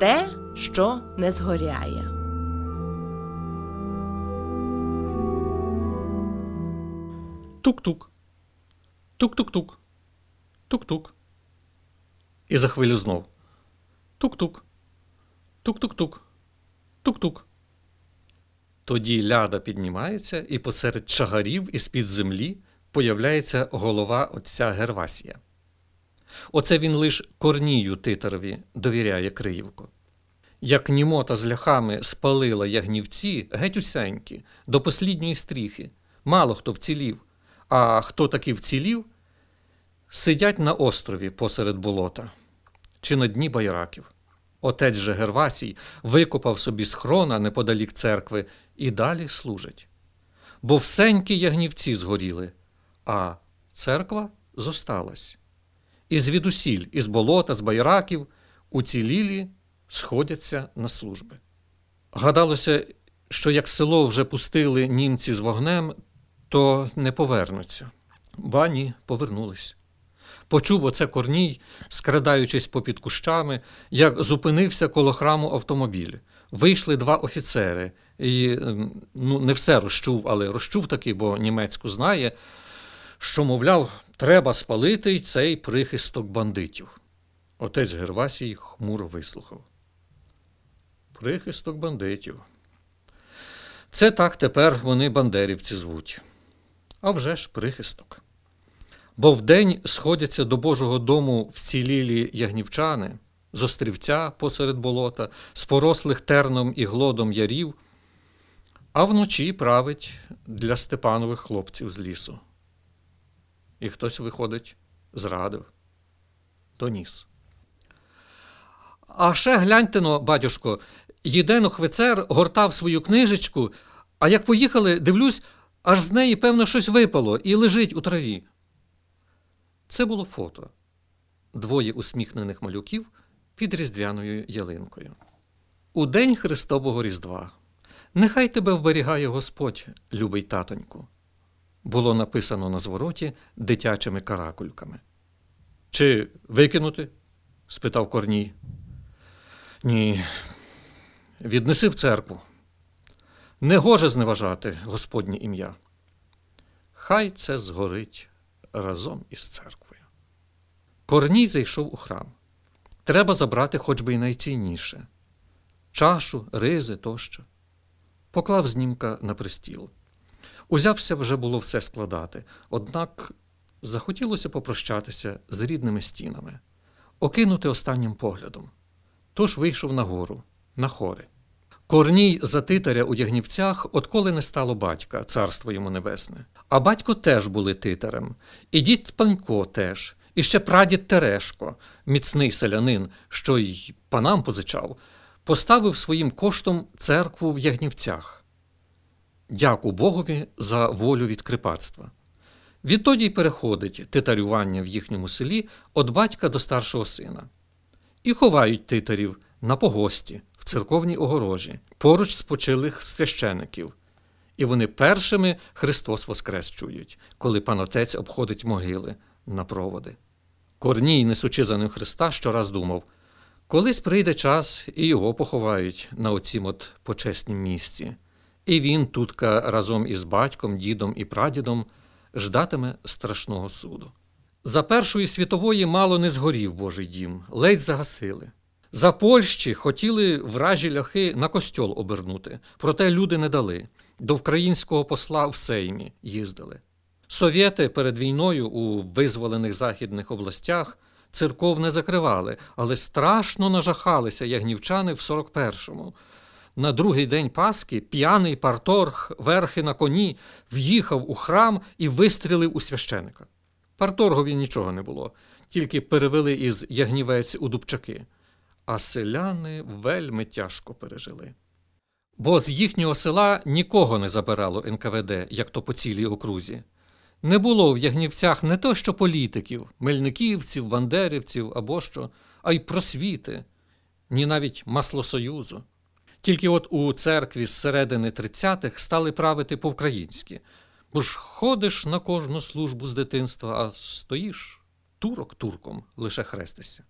те, що не згоряє. Тук-тук. Тук-тук-тук. Тук-тук. І за хвилю знов. Тук-тук. Тук-тук-тук. Тук-тук. Тоді ляда піднімається, і посеред чагарів із-під землі появляється голова отця Гервасія. Оце він лиш корнію титарові довіряє Криївко. Як німота з ляхами спалила ягнівці геть усенькі, до послідньої стріхи, мало хто вцілів, а хто таки вцілів, сидять на острові посеред болота чи на дні байраків. Отець же Гервасій викопав собі схрона неподалік церкви і далі служить. Бо всенькі ягнівці згоріли, а церква зосталась. І звідусіль, із болота, з байраків, уцілілі сходяться на служби. Гадалося, що як село вже пустили німці з вогнем, то не повернуться. Бані повернулись. Почув оце корній, скрадаючись попід кущами, як зупинився коло храму автомобіль. Вийшли два офіцери, і ну, не все розчув, але розчув таки, бо німецьку знає, що, мовляв, треба спалити й цей прихисток бандитів. Отець Гервасій хмуро вислухав. Прихисток бандитів. Це так тепер вони бандерівці звуть. А вже ж прихисток. Бо вдень сходяться до Божого дому вцілілі ягнівчани з острівця посеред болота, з порослих терном і глодом ярів, а вночі править для Степанових хлопців з лісу. І хтось виходить, зрадив, доніс. А ще гляньте но, батюшко, єден офіцер гортав свою книжечку, а як поїхали, дивлюсь, аж з неї, певно, щось випало і лежить у траві. Це було фото двоє усміхнених малюків під різдвяною ялинкою. У день Христового Різдва. Нехай тебе вберігає Господь, любий татоньку. Було написано на звороті дитячими каракульками. Чи викинути? спитав Корній. Ні. Віднеси в церкву. Не гоже зневажати Господнє ім'я. Хай це згорить разом із церквою. Корній зайшов у храм. Треба забрати хоч би й найцінніше чашу, ризи тощо. Поклав знімка на пристіл. Узявся вже було все складати, однак захотілося попрощатися з рідними стінами, окинути останнім поглядом. Тож вийшов нагору, на хори. Корній за титаря у Ягнівцях, отколи не стало батька, царство йому небесне. А батько теж були титарем, і дід Панько теж, і ще прадід Терешко, міцний селянин, що й панам позичав, поставив своїм коштом церкву в Ягнівцях. Дяку Богові за волю від крипацтва. Відтоді й переходить титарювання в їхньому селі від батька до старшого сина. І ховають титарів на погості в церковній огорожі, поруч спочилих священиків. І вони першими Христос Воскрес чують, коли панотець обходить могили на проводи. Корній, несучи за ним Христа, щораз думав колись прийде час і його поховають на оцім от почеснім місці. І він тутка разом із батьком, дідом і прадідом ждатиме страшного суду. За Першої світової мало не згорів Божий дім, ледь загасили. За Польщі хотіли вражі ляхи на костьол обернути, проте люди не дали. До українського посла в Сеймі їздили. Совєти перед війною у визволених західних областях церков не закривали, але страшно нажахалися ягнівчани в 41-му. На другий день Пасхи п'яний парторг верхи на коні в'їхав у храм і вистрілив у священика. Парторгові нічого не було, тільки перевели із ягнівець у дубчаки. А селяни вельми тяжко пережили. Бо з їхнього села нікого не забирало НКВД, як то по цілій окрузі. Не було в Ягнівцях не то що політиків, мельниківців, бандерівців або що, а й просвіти, ні навіть маслосоюзу. Тільки от у церкві з середини 30-х стали правити по-українськи, бо ж ходиш на кожну службу з дитинства, а стоїш турок турком лише хрестишся.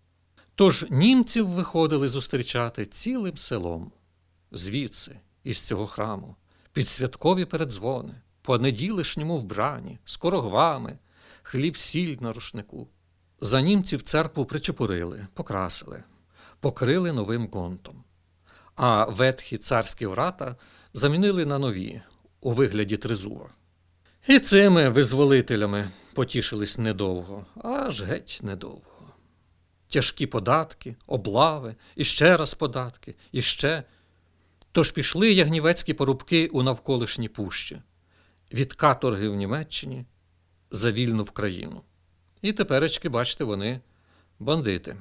Тож німців виходили зустрічати цілим селом, звідси, із цього храму, під святкові передзвони, по неділишньому вбранні, з корогвами, хліб сіль на рушнику. За німців церкву причепурили, покрасили, покрили новим гонтом. А ветхі царські врата замінили на нові у вигляді тризуба. І цими визволителями потішились недовго, аж геть недовго. Тяжкі податки, облави, і ще раз податки, і ще. Тож пішли ягнівецькі порубки у навколишні пущі, від каторги в Німеччині за вільну в країну. І теперечки, бачите, вони бандити.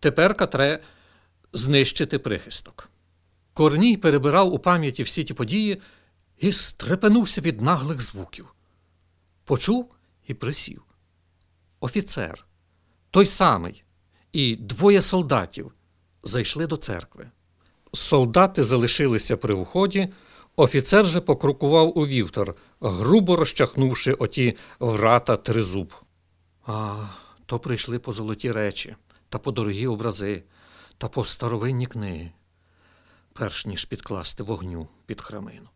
Тепер катре знищити прихисток. Корній перебирав у пам'яті всі ті події і стрепенувся від наглих звуків. Почув і присів. Офіцер, той самий, і двоє солдатів зайшли до церкви. Солдати залишилися при вході, офіцер же покрокував у вівтар, грубо розчахнувши оті врата тризуб. А, то прийшли по золоті речі, та по дорогі образи, та по старовинні книги, перш ніж підкласти вогню під храмину.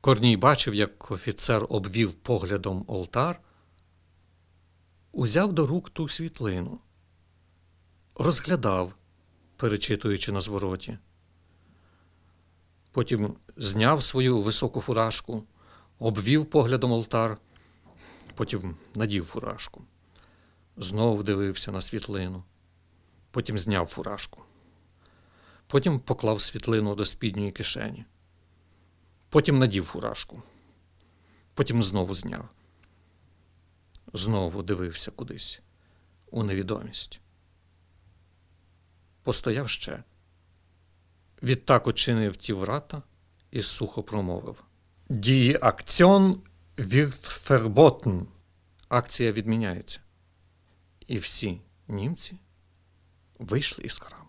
Корній бачив, як офіцер обвів поглядом олтар, узяв до рук ту світлину, розглядав, перечитуючи на звороті. Потім зняв свою високу фуражку, обвів поглядом олтар, потім надів фуражку. Знов дивився на світлину, потім зняв фуражку. Потім поклав світлину до спідньої кишені. Потім надів фуражку. Потім знову зняв. Знову дивився кудись у невідомість. Постояв ще. Відтак очинив ті врата і сухо промовив: Die Aktion wird. Акція відміняється. І всі німці вийшли із храму.